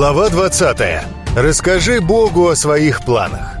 Глава 20. Расскажи Богу о своих планах.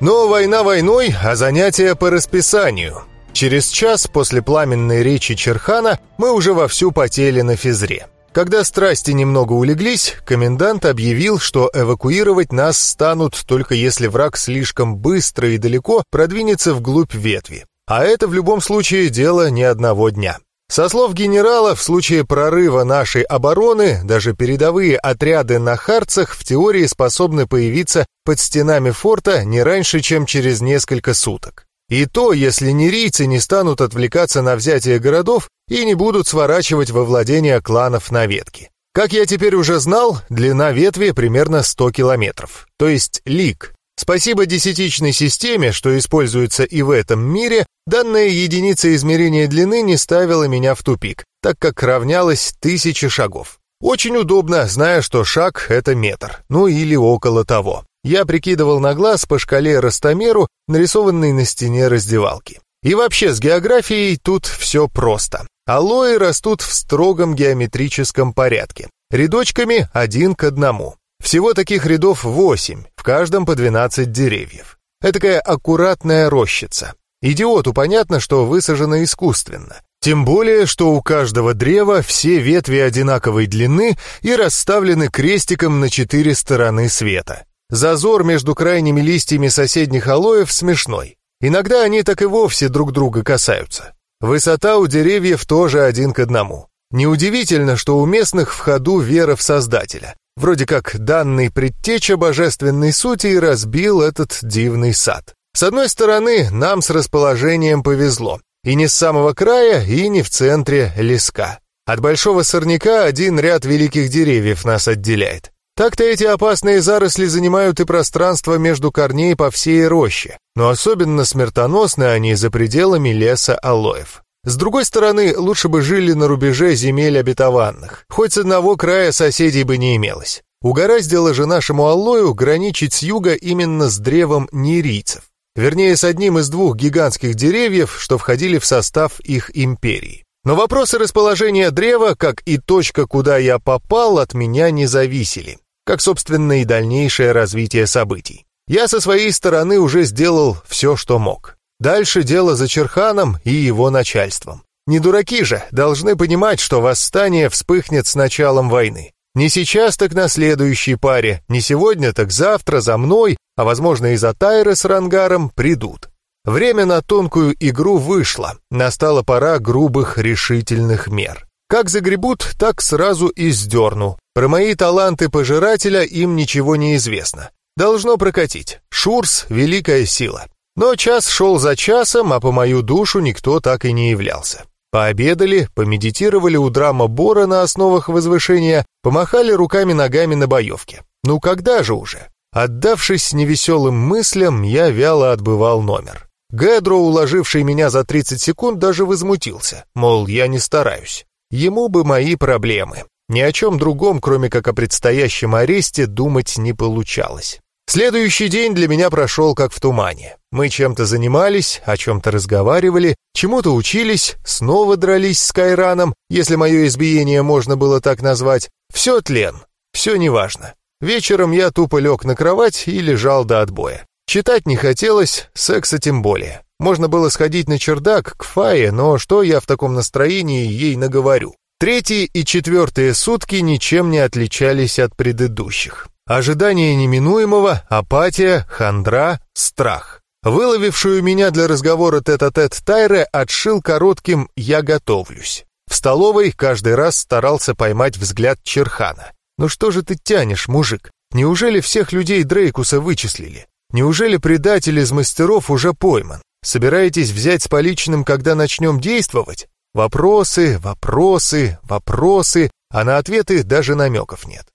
Но война войной, а занятия по расписанию. Через час после пламенной речи Черхана мы уже вовсю потели на физре. Когда страсти немного улеглись, комендант объявил, что эвакуировать нас станут только если враг слишком быстро и далеко продвинется вглубь ветви. А это в любом случае дело не одного дня. Со слов генерала, в случае прорыва нашей обороны, даже передовые отряды на Харцах в теории способны появиться под стенами форта не раньше, чем через несколько суток. И то, если нерийцы не станут отвлекаться на взятие городов и не будут сворачивать во владение кланов на ветки. Как я теперь уже знал, длина ветви примерно 100 километров, то есть лик, Спасибо десятичной системе, что используется и в этом мире, данная единица измерения длины не ставила меня в тупик, так как равнялась тысяче шагов. Очень удобно, зная, что шаг — это метр, ну или около того. Я прикидывал на глаз по шкале ростомеру, нарисованной на стене раздевалки. И вообще с географией тут все просто. Алоэ растут в строгом геометрическом порядке, рядочками один к одному. Всего таких рядов восемь, в каждом по 12 деревьев. Этакая аккуратная рощица. Идиоту понятно, что высажено искусственно. Тем более, что у каждого древа все ветви одинаковой длины и расставлены крестиком на четыре стороны света. Зазор между крайними листьями соседних алоев смешной. Иногда они так и вовсе друг друга касаются. Высота у деревьев тоже один к одному. Неудивительно, что у местных в ходу вера в Создателя. Вроде как данный предтеча божественной сути и разбил этот дивный сад. С одной стороны, нам с расположением повезло. И не с самого края, и не в центре леска. От большого сорняка один ряд великих деревьев нас отделяет. Так-то эти опасные заросли занимают и пространство между корней по всей роще, но особенно смертоносны они за пределами леса алоев. С другой стороны, лучше бы жили на рубеже земель обетованных. Хоть с одного края соседей бы не имелось. Угораздило же нашему Аллою граничить с юга именно с древом нерийцев. Вернее, с одним из двух гигантских деревьев, что входили в состав их империи. Но вопросы расположения древа, как и точка, куда я попал, от меня не зависели. Как, собственно, и дальнейшее развитие событий. Я со своей стороны уже сделал все, что мог. Дальше дело за Черханом и его начальством. Не дураки же, должны понимать, что восстание вспыхнет с началом войны. Не сейчас, так на следующей паре, не сегодня, так завтра за мной, а возможно и за Тайры с Рангаром придут. Время на тонкую игру вышло, настала пора грубых решительных мер. Как загребут, так сразу и сдерну. Про мои таланты пожирателя им ничего не известно. Должно прокатить. Шурс — великая сила. Но час шел за часом, а по мою душу никто так и не являлся. Пообедали, помедитировали у драма Бора на основах возвышения, помахали руками-ногами на боевке. Ну когда же уже? Отдавшись невеселым мыслям, я вяло отбывал номер. Гэдро, уложивший меня за 30 секунд, даже возмутился, мол, я не стараюсь. Ему бы мои проблемы. Ни о чем другом, кроме как о предстоящем аресте, думать не получалось. Следующий день для меня прошел как в тумане. Мы чем-то занимались, о чем-то разговаривали, чему-то учились, снова дрались с Кайраном, если мое избиение можно было так назвать. Все тлен, все неважно. Вечером я тупо лег на кровать и лежал до отбоя. Читать не хотелось, секса тем более. Можно было сходить на чердак к Фае, но что я в таком настроении ей наговорю? Третьи и четвертые сутки ничем не отличались от предыдущих. Ожидание неминуемого, апатия, хандра, страх. Выловившую меня для разговора тет-а-тет -тет Тайре отшил коротким «я готовлюсь». В столовой каждый раз старался поймать взгляд Черхана. «Ну что же ты тянешь, мужик? Неужели всех людей Дрейкуса вычислили? Неужели предатель из мастеров уже пойман? Собираетесь взять с поличным, когда начнем действовать? Вопросы, вопросы, вопросы, а на ответы даже намеков нет.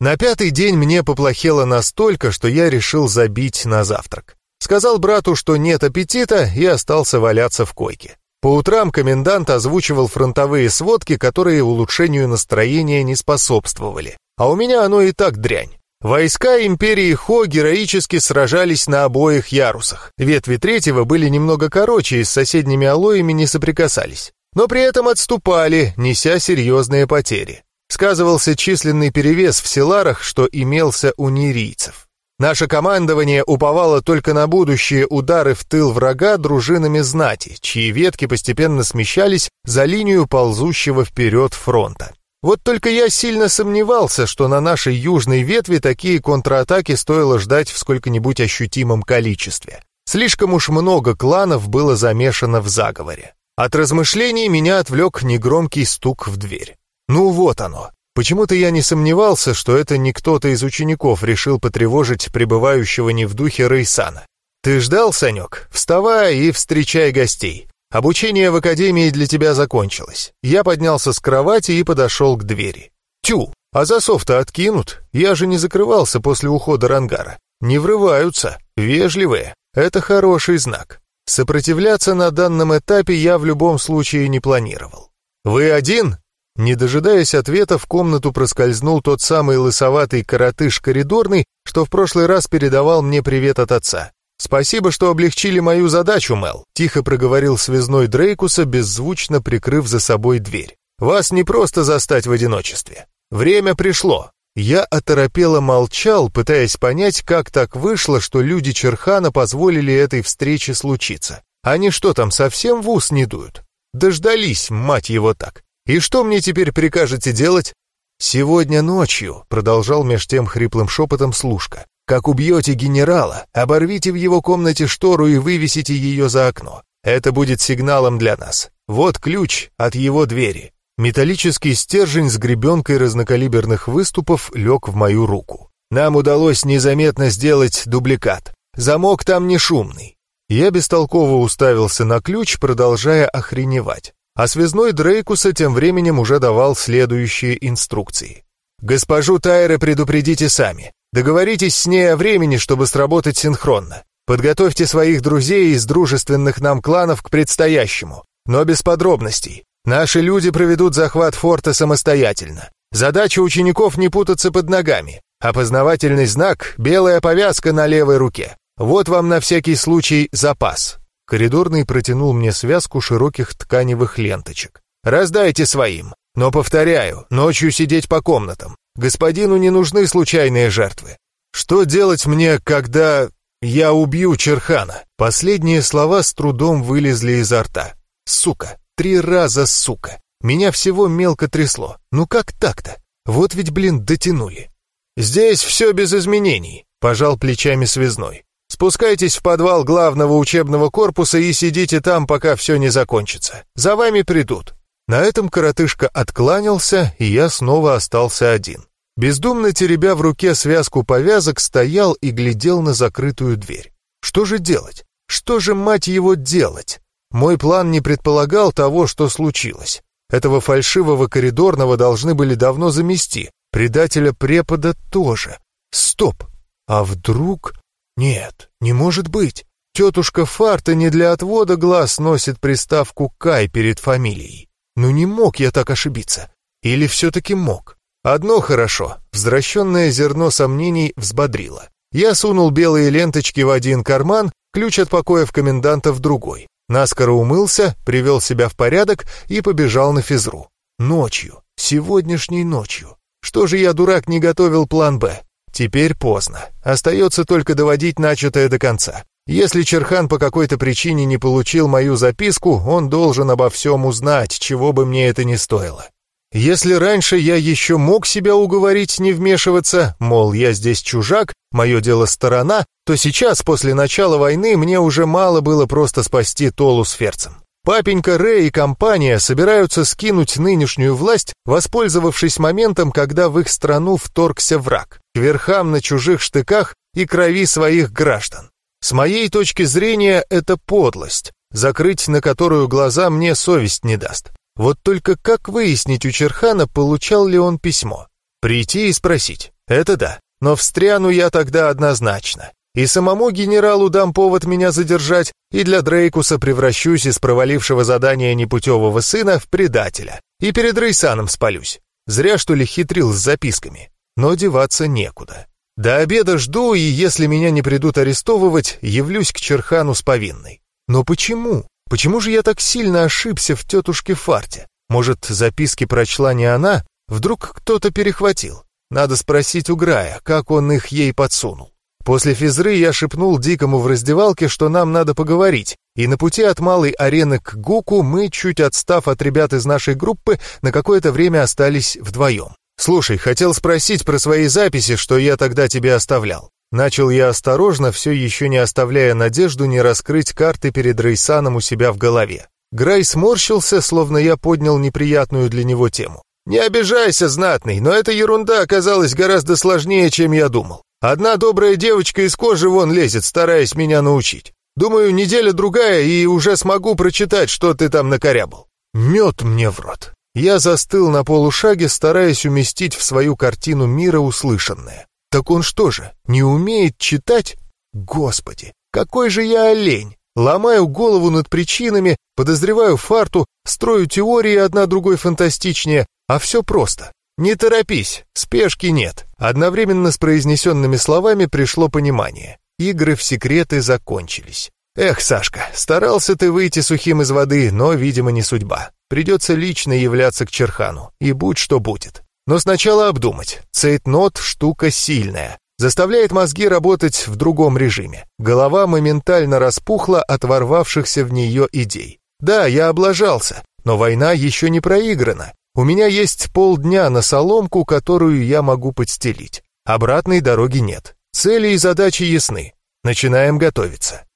На пятый день мне поплохело настолько, что я решил забить на завтрак. Сказал брату, что нет аппетита, и остался валяться в койке. По утрам комендант озвучивал фронтовые сводки, которые улучшению настроения не способствовали. А у меня оно и так дрянь. Войска империи Хо героически сражались на обоих ярусах. Ветви третьего были немного короче и с соседними алоями не соприкасались. Но при этом отступали, неся серьезные потери. Сказывался численный перевес в селарах, что имелся у нерийцев. Наше командование уповало только на будущие удары в тыл врага дружинами знати, чьи ветки постепенно смещались за линию ползущего вперед фронта. Вот только я сильно сомневался, что на нашей южной ветви такие контратаки стоило ждать в сколько-нибудь ощутимом количестве. Слишком уж много кланов было замешано в заговоре. От размышлений меня отвлек негромкий стук в дверь. Ну вот оно. Почему-то я не сомневался, что это не кто-то из учеников решил потревожить пребывающего не в духе Рейсана. «Ты ждал, Санек? Вставай и встречай гостей. Обучение в академии для тебя закончилось. Я поднялся с кровати и подошел к двери. Тю, а засов-то откинут. Я же не закрывался после ухода Рангара. Не врываются, вежливые. Это хороший знак. Сопротивляться на данном этапе я в любом случае не планировал. «Вы один?» Не дожидаясь ответа, в комнату проскользнул тот самый лысоватый коротыш коридорный, что в прошлый раз передавал мне привет от отца. «Спасибо, что облегчили мою задачу, Мел», — тихо проговорил связной Дрейкуса, беззвучно прикрыв за собой дверь. «Вас не просто застать в одиночестве. Время пришло». Я оторопело молчал, пытаясь понять, как так вышло, что люди Черхана позволили этой встрече случиться. Они что там, совсем в ус не дуют? Дождались, мать его так. И что мне теперь прикажете делать? «Сегодня ночью», — продолжал меж тем хриплым шепотом служка, как убьете генерала, оборвите в его комнате штору и вывесите ее за окно. Это будет сигналом для нас. Вот ключ от его двери. Металлический стержень с гребенкой разнокалиберных выступов лег в мою руку. Нам удалось незаметно сделать дубликат. Замок там не шумный. Я бестолково уставился на ключ, продолжая охреневать. А связной Дрейкуса тем временем уже давал следующие инструкции. «Госпожу Тайре предупредите сами. Договоритесь с ней о времени, чтобы сработать синхронно. Подготовьте своих друзей из дружественных нам кланов к предстоящему, но без подробностей. Наши люди проведут захват форта самостоятельно. Задача учеников не путаться под ногами. Опознавательный знак — белая повязка на левой руке. Вот вам на всякий случай запас. Коридорный протянул мне связку широких тканевых ленточек. Раздайте своим. Но, повторяю, ночью сидеть по комнатам. Господину не нужны случайные жертвы. Что делать мне, когда я убью Черхана? Последние слова с трудом вылезли изо рта. Сука, три раза сука. Меня всего мелко трясло. Ну как так-то? Вот ведь, блин, дотянули. Здесь все без изменений, пожал плечами связной. Спускайтесь в подвал главного учебного корпуса и сидите там, пока все не закончится. За вами придут. На этом коротышка откланялся, и я снова остался один. Бездумно теребя в руке связку повязок, стоял и глядел на закрытую дверь. Что же делать? Что же, мать его, делать? Мой план не предполагал того, что случилось. Этого фальшивого коридорного должны были давно замести. Предателя препода тоже. Стоп! А вдруг... Нет, не может быть. Тетушка Фарта не для отвода глаз носит приставку «Кай» перед фамилией. Ну не мог я так ошибиться. Или все-таки мог? Одно хорошо, возвращенное зерно сомнений взбодрило. Я сунул белые ленточки в один карман, ключ от покоя в коменданта в другой. Наскоро умылся, привел себя в порядок и побежал на физру. Ночью, сегодняшней ночью. Что же я, дурак, не готовил план «Б»? Теперь поздно. Остается только доводить начатое до конца. Если Черхан по какой-то причине не получил мою записку, он должен обо всем узнать, чего бы мне это ни стоило. Если раньше я еще мог себя уговорить не вмешиваться, мол, я здесь чужак, мое дело сторона, то сейчас, после начала войны, мне уже мало было просто спасти Толу с Ферцем. Папенька Рэй и компания собираются скинуть нынешнюю власть, воспользовавшись моментом, когда в их страну вторгся враг, к верхам на чужих штыках и крови своих граждан. С моей точки зрения, это подлость, закрыть на которую глаза мне совесть не даст. Вот только как выяснить у Черхана, получал ли он письмо? Прийти и спросить. Это да. Но встряну я тогда однозначно. И самому генералу дам повод меня задержать, и для Дрейкуса превращусь из провалившего задания непутевого сына в предателя. И перед Рейсаном спалюсь. Зря, что ли, хитрил с записками. Но деваться некуда. До обеда жду, и если меня не придут арестовывать, явлюсь к Черхану с повинной. Но почему? Почему же я так сильно ошибся в тетушке Фарте? Может, записки прочла не она? Вдруг кто-то перехватил? Надо спросить у Грая, как он их ей подсунул. После физры я шепнул Дикому в раздевалке, что нам надо поговорить, и на пути от малой арены к Гуку мы, чуть отстав от ребят из нашей группы, на какое-то время остались вдвоем. «Слушай, хотел спросить про свои записи, что я тогда тебе оставлял». Начал я осторожно, все еще не оставляя надежду не раскрыть карты перед Рейсаном у себя в голове. Грай сморщился, словно я поднял неприятную для него тему. «Не обижайся, знатный, но эта ерунда оказалась гораздо сложнее, чем я думал. Одна добрая девочка из кожи вон лезет, стараясь меня научить. Думаю, неделя-другая, и уже смогу прочитать, что ты там накорябал». Мед мне в рот. Я застыл на полушаге, стараясь уместить в свою картину мира услышанное. Так он что же, не умеет читать? Господи, какой же я олень! Ломаю голову над причинами, подозреваю фарту, строю теории одна другой фантастичнее, а все просто. Не торопись, спешки нет. Одновременно с произнесенными словами пришло понимание. Игры в секреты закончились. Эх, Сашка, старался ты выйти сухим из воды, но, видимо, не судьба. Придется лично являться к Черхану, и будь что будет. Но сначала обдумать. Цейтнот — штука сильная. Заставляет мозги работать в другом режиме. Голова моментально распухла от ворвавшихся в нее идей. Да, я облажался, но война еще не проиграна. У меня есть полдня на соломку, которую я могу подстелить. Обратной дороги нет. Цели и задачи ясны. Начинаем готовиться.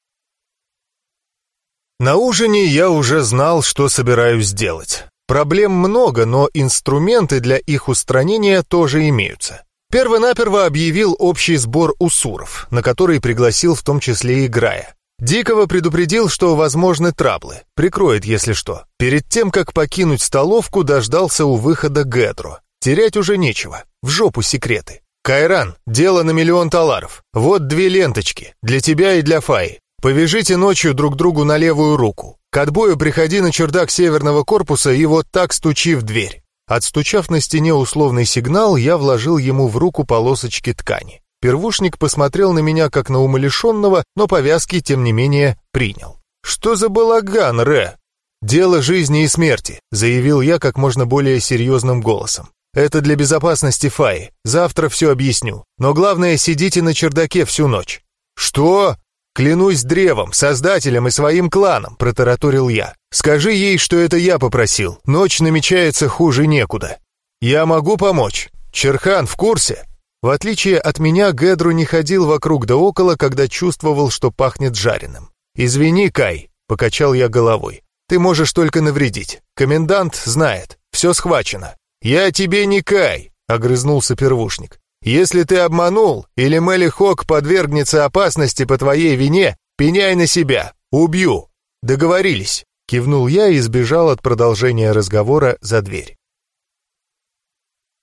На ужине я уже знал, что собираюсь сделать. Проблем много, но инструменты для их устранения тоже имеются. Первонаперво объявил общий сбор усуров, на который пригласил в том числе и Грая. Дикого предупредил, что возможны траблы, прикроет, если что. Перед тем, как покинуть столовку, дождался у выхода Гедро. Терять уже нечего, в жопу секреты. «Кайран, дело на миллион таларов. Вот две ленточки, для тебя и для Фаи. Повяжите ночью друг другу на левую руку. К отбою приходи на чердак северного корпуса и вот так стучи в дверь. Отстучав на стене условный сигнал, я вложил ему в руку полосочки ткани. Первушник посмотрел на меня как на умалишенного, но повязки, тем не менее, принял. «Что за балаган, Ре?» «Дело жизни и смерти», — заявил я как можно более серьезным голосом. «Это для безопасности Фаи. Завтра все объясню. Но главное, сидите на чердаке всю ночь». «Что?» «Клянусь древом, создателем и своим кланом», — протараторил я. «Скажи ей, что это я попросил. Ночь намечается хуже некуда». «Я могу помочь. Черхан в курсе?» В отличие от меня, Гедру не ходил вокруг да около, когда чувствовал, что пахнет жареным. «Извини, Кай», — покачал я головой. «Ты можешь только навредить. Комендант знает. Все схвачено». «Я тебе не Кай», — огрызнулся первушник. Если ты обманул, или Мелли Хок подвергнется опасности по твоей вине, пеняй на себя. Убью. Договорились. Кивнул я и сбежал от продолжения разговора за дверь.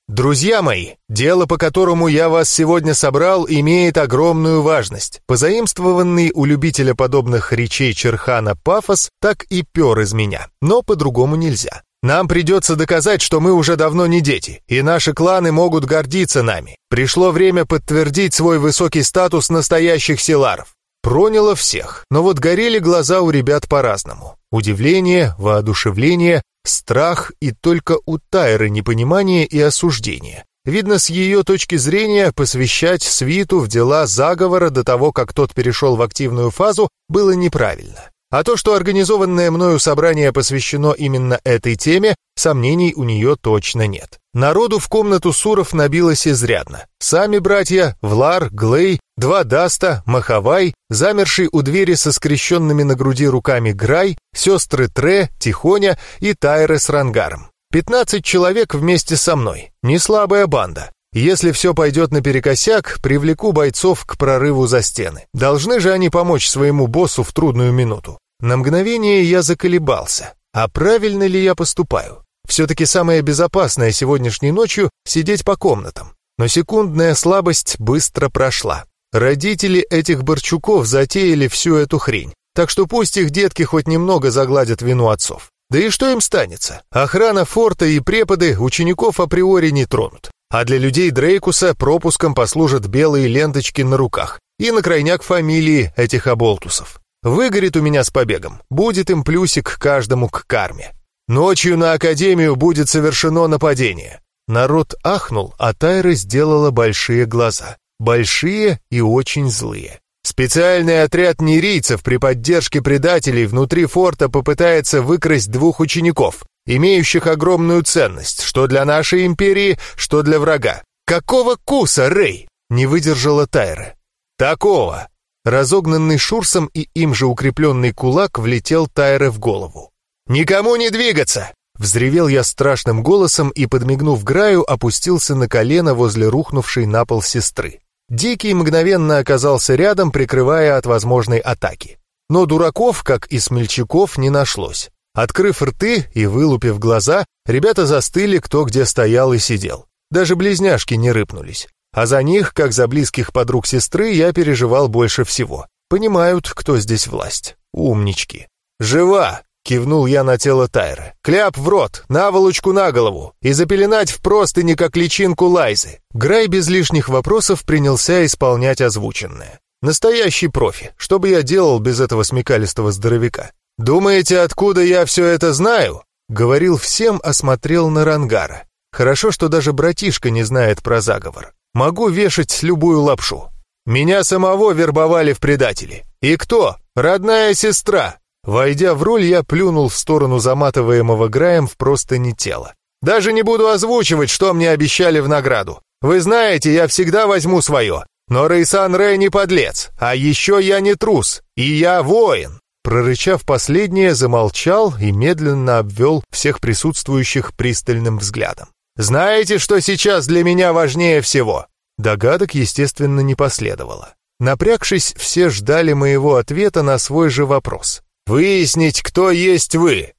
Друзья мои, дело, по которому я вас сегодня собрал, имеет огромную важность. Позаимствованный у любителя подобных речей Черхана пафос так и пер из меня, но по-другому нельзя. Нам придется доказать, что мы уже давно не дети, и наши кланы могут гордиться нами. Пришло время подтвердить свой высокий статус настоящих силаров. Проняло всех, но вот горели глаза у ребят по-разному. Удивление, воодушевление, страх и только у Тайры непонимание и осуждение. Видно, с ее точки зрения, посвящать свиту в дела заговора до того, как тот перешел в активную фазу, было неправильно. А то, что организованное мною собрание посвящено именно этой теме, сомнений у нее точно нет. Народу в комнату Суров набилось изрядно. Сами братья, Влар, Глей, два Даста, Махавай, замерший у двери со скрещенными на груди руками Грай, сестры Тре, Тихоня и Тайры с Рангаром. Пятнадцать человек вместе со мной. Не слабая банда. Если все пойдет наперекосяк, привлеку бойцов к прорыву за стены. Должны же они помочь своему боссу в трудную минуту. На мгновение я заколебался. А правильно ли я поступаю? Все-таки самое безопасное сегодняшней ночью — сидеть по комнатам. Но секундная слабость быстро прошла. Родители этих Борчуков затеяли всю эту хрень. Так что пусть их детки хоть немного загладят вину отцов. Да и что им станется? Охрана форта и преподы учеников априори не тронут. А для людей Дрейкуса пропуском послужат белые ленточки на руках и на крайняк фамилии этих оболтусов. Выгорит у меня с побегом, будет им плюсик каждому к карме. Ночью на Академию будет совершено нападение. Народ ахнул, а Тайра сделала большие глаза. Большие и очень злые. Специальный отряд нерийцев при поддержке предателей внутри форта попытается выкрасть двух учеников, имеющих огромную ценность, что для нашей империи, что для врага. Какого куса, Рэй? Не выдержала Тайра. Такого. Разогнанный Шурсом и им же укрепленный кулак влетел Тайре в голову. «Никому не двигаться!» Взревел я страшным голосом и, подмигнув Граю, опустился на колено возле рухнувшей на пол сестры. Дикий мгновенно оказался рядом, прикрывая от возможной атаки. Но дураков, как и смельчаков, не нашлось. Открыв рты и вылупив глаза, ребята застыли, кто где стоял и сидел. Даже близняшки не рыпнулись. А за них, как за близких подруг сестры, я переживал больше всего. Понимают, кто здесь власть. Умнички. «Жива!» — кивнул я на тело Тайры. «Кляп в рот, наволочку на голову и запеленать в простыни, как личинку Лайзы». Грай без лишних вопросов принялся исполнять озвученное. Настоящий профи. Что бы я делал без этого смекалистого здоровяка? «Думаете, откуда я все это знаю?» Говорил всем, осмотрел на Рангара. Хорошо, что даже братишка не знает про заговор. Могу вешать любую лапшу. Меня самого вербовали в предатели. И кто? Родная сестра. Войдя в роль, я плюнул в сторону заматываемого Граем в простыни тела. Даже не буду озвучивать, что мне обещали в награду. Вы знаете, я всегда возьму свое. Но Рейсан Рэй не подлец, а еще я не трус, и я воин. Прорычав последнее, замолчал и медленно обвел всех присутствующих пристальным взглядом. Знаете, что сейчас для меня важнее всего?» Догадок, естественно, не последовало. Напрягшись, все ждали моего ответа на свой же вопрос. «Выяснить, кто есть вы!»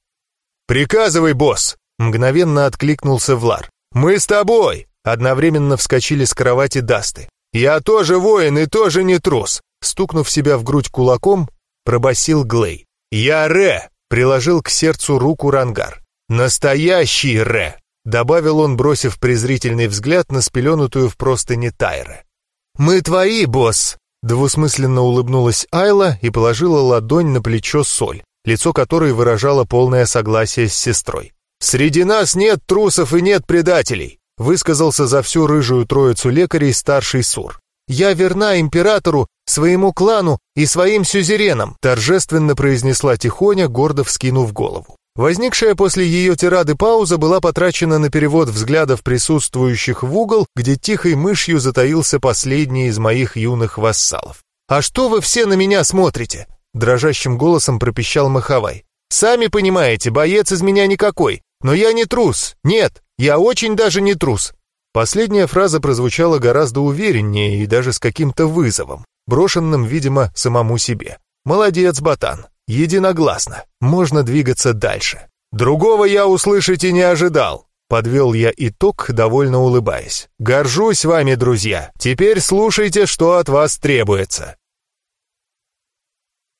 «Приказывай, босс!» — мгновенно откликнулся Влар. «Мы с тобой!» — одновременно вскочили с кровати Дасты. «Я тоже воин и тоже не трус!» Стукнув себя в грудь кулаком, пробасил Глей. «Я Ре!» — приложил к сердцу руку Рангар. «Настоящий Ре!» Добавил он, бросив презрительный взгляд на спеленутую в простыне Тайра. «Мы твои, босс!» Двусмысленно улыбнулась Айла и положила ладонь на плечо Соль, лицо которой выражало полное согласие с сестрой. «Среди нас нет трусов и нет предателей!» высказался за всю рыжую троицу лекарей старший Сур. «Я верна императору, своему клану и своим сюзеренам», торжественно произнесла Тихоня, гордо вскинув голову. Возникшая после ее тирады пауза была потрачена на перевод взглядов присутствующих в угол, где тихой мышью затаился последний из моих юных вассалов. «А что вы все на меня смотрите?» — дрожащим голосом пропищал Махавай. «Сами понимаете, боец из меня никакой, но я не трус. Нет, я очень даже не трус». Последняя фраза прозвучала гораздо увереннее и даже с каким-то вызовом, брошенным, видимо, самому себе. «Молодец, ботан, Единогласно. Можно двигаться дальше. Другого я услышать и не ожидал. Подвел я итог, довольно улыбаясь. Горжусь вами, друзья. Теперь слушайте, что от вас требуется.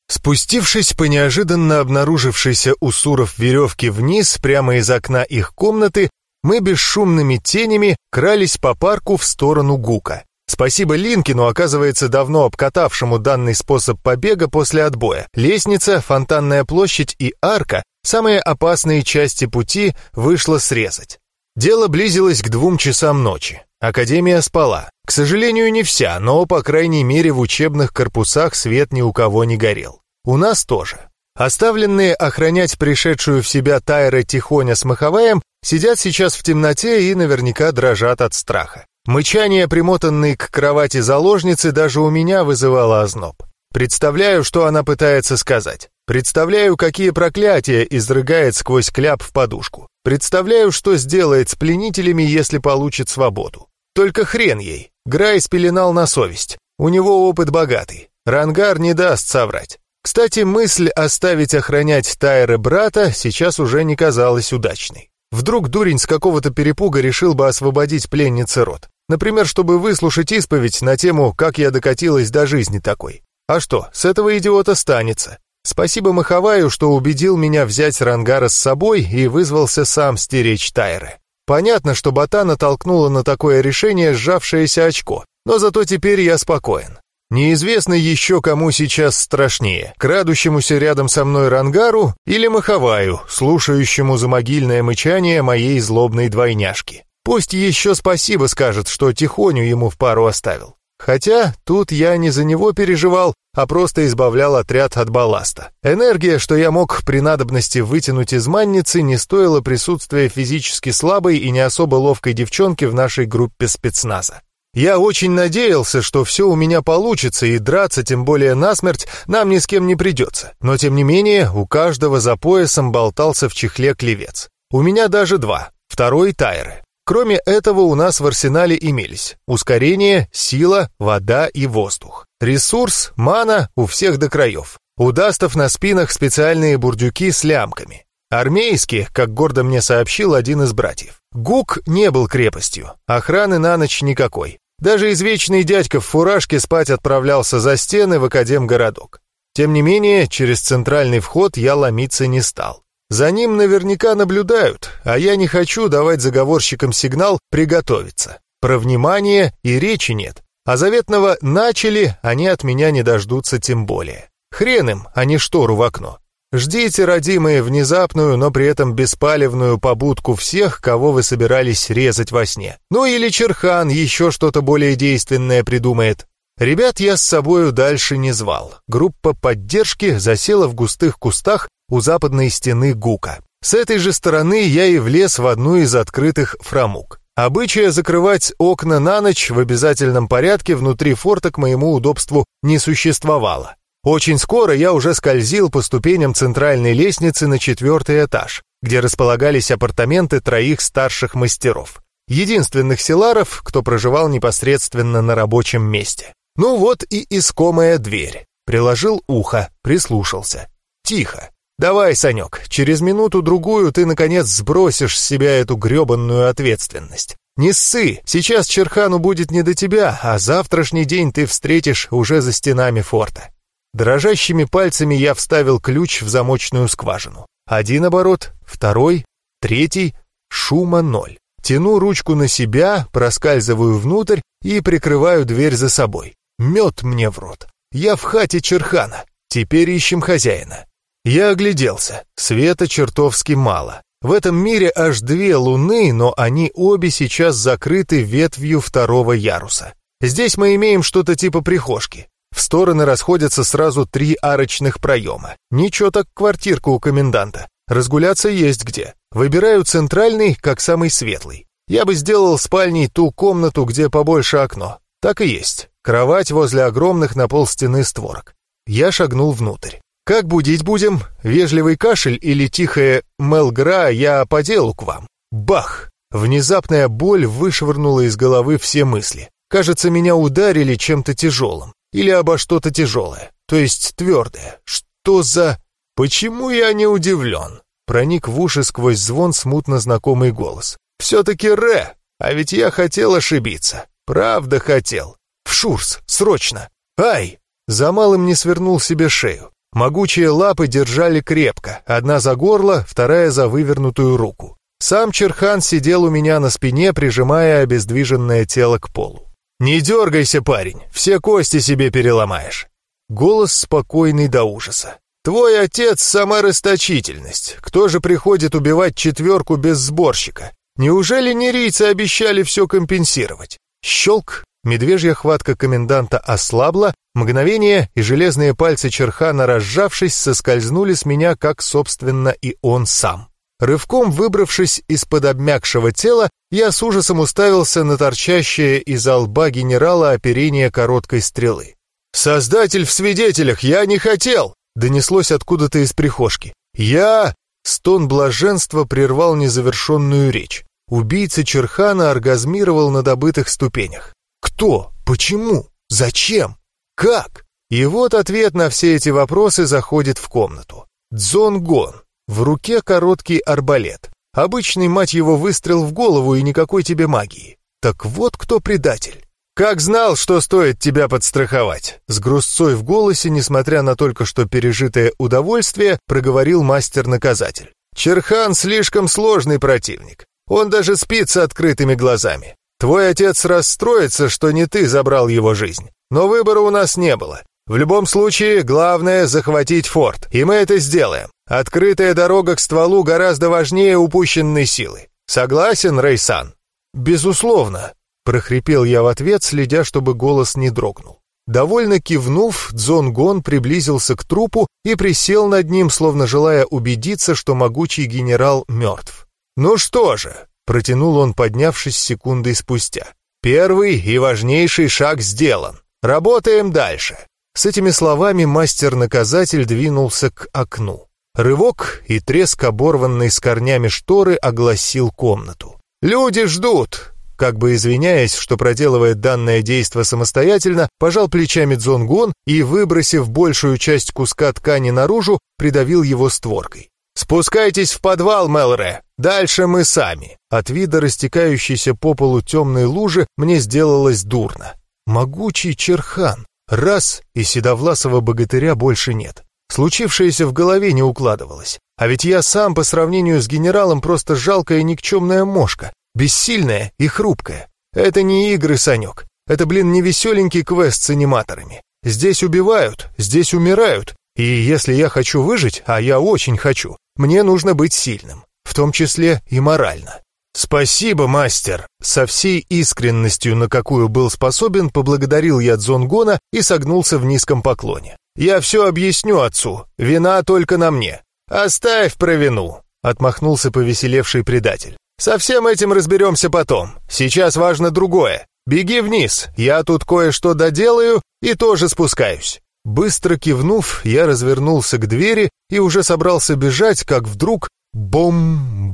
Спустившись по неожиданно обнаружившейся у Суров веревке вниз, прямо из окна их комнаты, мы бесшумными тенями крались по парку в сторону Гука. Спасибо Линкину, оказывается, давно обкатавшему данный способ побега после отбоя. Лестница, фонтанная площадь и арка — самые опасные части пути вышло срезать. Дело близилось к двум часам ночи. Академия спала. К сожалению, не вся, но, по крайней мере, в учебных корпусах свет ни у кого не горел. У нас тоже. Оставленные охранять пришедшую в себя Тайра Тихоня с Маховаем сидят сейчас в темноте и наверняка дрожат от страха. Мычание, примотанной к кровати заложницы, даже у меня вызывало озноб. Представляю, что она пытается сказать. Представляю, какие проклятия изрыгает сквозь кляп в подушку. Представляю, что сделает с пленителями, если получит свободу. Только хрен ей. Грай спеленал на совесть. У него опыт богатый. Рангар не даст соврать. Кстати, мысль оставить охранять Тайра брата сейчас уже не казалась удачной. Вдруг дурень с какого-то перепуга решил бы освободить пленницы рот. Например, чтобы выслушать исповедь на тему «Как я докатилась до жизни такой». А что, с этого идиота станется? Спасибо Махаваю, что убедил меня взять Рангара с собой и вызвался сам стеречь Тайры. Понятно, что бота натолкнуло на такое решение сжавшееся очко, но зато теперь я спокоен. Неизвестно еще, кому сейчас страшнее, крадущемуся рядом со мной рангару или маховаю, слушающему за могильное мычание моей злобной двойняшки. Пусть еще спасибо скажет, что тихоню ему в пару оставил. Хотя тут я не за него переживал, а просто избавлял отряд от балласта. Энергия, что я мог при надобности вытянуть из манницы, не стоила присутствия физически слабой и не особо ловкой девчонки в нашей группе спецназа. Я очень надеялся, что все у меня получится, и драться, тем более насмерть, нам ни с кем не придется. Но, тем не менее, у каждого за поясом болтался в чехле клевец. У меня даже два. Второй — тайры. Кроме этого, у нас в арсенале имелись ускорение, сила, вода и воздух. Ресурс, мана у всех до краев. У дастов на спинах специальные бурдюки с лямками. Армейские, как гордо мне сообщил один из братьев. ГУК не был крепостью, охраны на ночь никакой. Даже извечный дядька в фуражке спать отправлялся за стены в Академгородок. Тем не менее, через центральный вход я ломиться не стал. За ним наверняка наблюдают, а я не хочу давать заговорщикам сигнал приготовиться. Про внимание и речи нет. А заветного «начали» они от меня не дождутся тем более. Хрен им, а не штору в окно. Ждите, родимые, внезапную, но при этом беспалевную побудку всех, кого вы собирались резать во сне. Ну или Черхан еще что-то более действенное придумает. Ребят я с собою дальше не звал. Группа поддержки засела в густых кустах у западной стены Гука. С этой же стороны я и влез в одну из открытых фрамуг. Обычая закрывать окна на ночь в обязательном порядке внутри форта к моему удобству не существовало. Очень скоро я уже скользил по ступеням центральной лестницы на четвертый этаж, где располагались апартаменты троих старших мастеров. Единственных селаров, кто проживал непосредственно на рабочем месте. Ну вот и искомая дверь. Приложил ухо, прислушался. Тихо. «Давай, Санек, через минуту-другую ты, наконец, сбросишь с себя эту гребанную ответственность. Не ссы, сейчас Черхану будет не до тебя, а завтрашний день ты встретишь уже за стенами форта. Дрожащими пальцами я вставил ключ в замочную скважину. Один оборот, второй, третий, шума ноль. Тяну ручку на себя, проскальзываю внутрь и прикрываю дверь за собой. Мед мне в рот. Я в хате Черхана. Теперь ищем хозяина. Я огляделся. Света чертовски мало. В этом мире аж две луны, но они обе сейчас закрыты ветвью второго яруса. Здесь мы имеем что-то типа прихожки. В стороны расходятся сразу три арочных проема. Ничего так квартирка у коменданта. Разгуляться есть где. Выбираю центральный, как самый светлый. Я бы сделал спальней ту комнату, где побольше окно. Так и есть. Кровать возле огромных на пол стены створок. Я шагнул внутрь. Как будить будем? Вежливый кашель или тихое «Мелгра, я по делу к вам». Бах! Внезапная боль вышвырнула из головы все мысли. Кажется, меня ударили чем-то тяжелым. Или обо что-то тяжелое, то есть твердое. Что за... Почему я не удивлен? Проник в уши сквозь звон смутно знакомый голос. Все-таки Ре, а ведь я хотел ошибиться. Правда хотел. В Шурс, срочно. Ай! За малым не свернул себе шею. Могучие лапы держали крепко, одна за горло, вторая за вывернутую руку. Сам Черхан сидел у меня на спине, прижимая обездвиженное тело к полу. «Не дергайся, парень, все кости себе переломаешь». Голос спокойный до ужаса. «Твой отец — сама расточительность. Кто же приходит убивать четверку без сборщика? Неужели нерийцы обещали все компенсировать?» Щелк, медвежья хватка коменданта ослабла, мгновение, и железные пальцы Черхана, разжавшись, соскользнули с меня, как, собственно, и он сам. Рывком выбравшись из-под обмякшего тела, я с ужасом уставился на торчащее из лба генерала оперение короткой стрелы. «Создатель в свидетелях, я не хотел!» — донеслось откуда-то из прихожки. «Я...» — стон блаженства прервал незавершенную речь. Убийца Черхана оргазмировал на добытых ступенях. «Кто? Почему? Зачем? Как?» И вот ответ на все эти вопросы заходит в комнату. Дзон Гон, в руке короткий арбалет. Обычный, мать его, выстрел в голову и никакой тебе магии. Так вот кто предатель. «Как знал, что стоит тебя подстраховать!» С грустцой в голосе, несмотря на только что пережитое удовольствие, проговорил мастер-наказатель. «Черхан слишком сложный противник. Он даже спит с открытыми глазами. Твой отец расстроится, что не ты забрал его жизнь. Но выбора у нас не было. В любом случае, главное — захватить форт, и мы это сделаем. Открытая дорога к стволу гораздо важнее упущенной силы. Согласен, Рейсан? Безусловно, прохрипел я в ответ, следя, чтобы голос не дрогнул. Довольно кивнув, Дзонгон приблизился к трупу и присел над ним, словно желая убедиться, что могучий генерал мертв. «Ну что же», — протянул он, поднявшись секундой спустя, — «первый и важнейший шаг сделан. Работаем дальше». С этими словами мастер-наказатель двинулся к окну. Рывок и треск оборванной с корнями шторы огласил комнату. «Люди ждут!» Как бы извиняясь, что проделывает данное действо самостоятельно, пожал плечами Дзонгон и, выбросив большую часть куска ткани наружу, придавил его створкой. «Спускайтесь в подвал, Мелре! Дальше мы сами!» От вида растекающейся по полу темной лужи мне сделалось дурно. Могучий черхан! Раз, и седовласого богатыря больше нет. Случившееся в голове не укладывалось. А ведь я сам по сравнению с генералом просто жалкая никчемная мошка, бессильная и хрупкая. Это не игры, Санек. Это, блин, не веселенький квест с аниматорами. Здесь убивают, здесь умирают. И если я хочу выжить, а я очень хочу, мне нужно быть сильным, в том числе и морально. «Спасибо, мастер!» Со всей искренностью, на какую был способен, поблагодарил я Дзонгона и согнулся в низком поклоне. «Я все объясню отцу. Вина только на мне. Оставь про вину!» Отмахнулся повеселевший предатель. «Со всем этим разберемся потом. Сейчас важно другое. Беги вниз, я тут кое-что доделаю и тоже спускаюсь». Быстро кивнув, я развернулся к двери и уже собрался бежать, как вдруг бом-бом-бом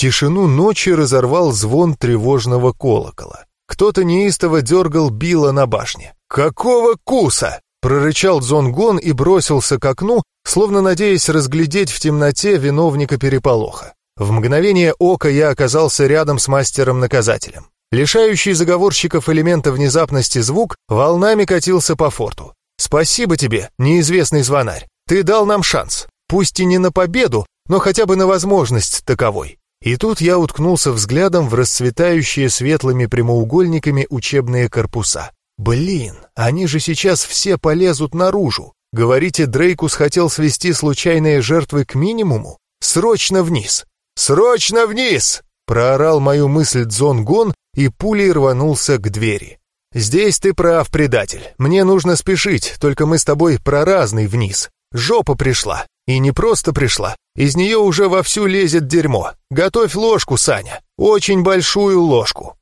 Тишину ночи разорвал звон тревожного колокола. Кто-то неистово дергал Билла на башне. «Какого куса?» — прорычал Дзонгон и бросился к окну, словно надеясь разглядеть в темноте виновника переполоха. В мгновение ока я оказался рядом с мастером-наказателем. Лишающий заговорщиков элемента внезапности звук волнами катился по форту. «Спасибо тебе, неизвестный звонарь. Ты дал нам шанс. Пусть и не на победу, но хотя бы на возможность таковой. И тут я уткнулся взглядом в расцветающие светлыми прямоугольниками учебные корпуса. Блин, они же сейчас все полезут наружу. Говорите, Дрейкус хотел свести случайные жертвы к минимуму? Срочно вниз! Срочно вниз! Проорал мою мысль Дзон Гон и пулей рванулся к двери. «Здесь ты прав, предатель. Мне нужно спешить, только мы с тобой про разный вниз. Жопа пришла. И не просто пришла. Из нее уже вовсю лезет дерьмо. Готовь ложку, Саня. Очень большую ложку.